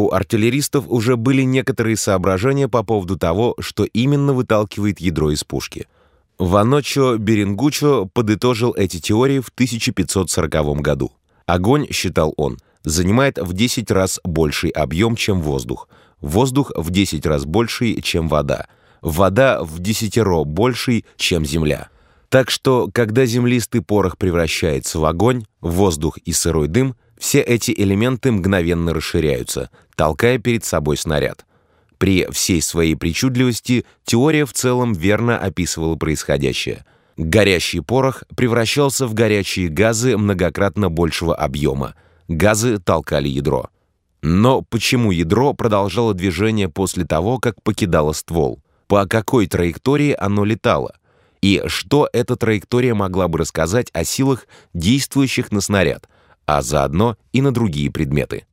У артиллеристов уже были некоторые соображения по поводу того, что именно выталкивает ядро из пушки. Ваночо Берингучо подытожил эти теории в 1540 году. Огонь, считал он, занимает в 10 раз больший объем, чем воздух, воздух в 10 раз больший, чем вода, вода в десятеро больший, чем земля. Так что, когда землистый порох превращается в огонь, воздух и сырой дым, все эти элементы мгновенно расширяются, толкая перед собой снаряд. При всей своей причудливости теория в целом верно описывала происходящее. Горящий порох превращался в горячие газы многократно большего объема. Газы толкали ядро. Но почему ядро продолжало движение после того, как покидало ствол? По какой траектории оно летало? И что эта траектория могла бы рассказать о силах, действующих на снаряд, а заодно и на другие предметы?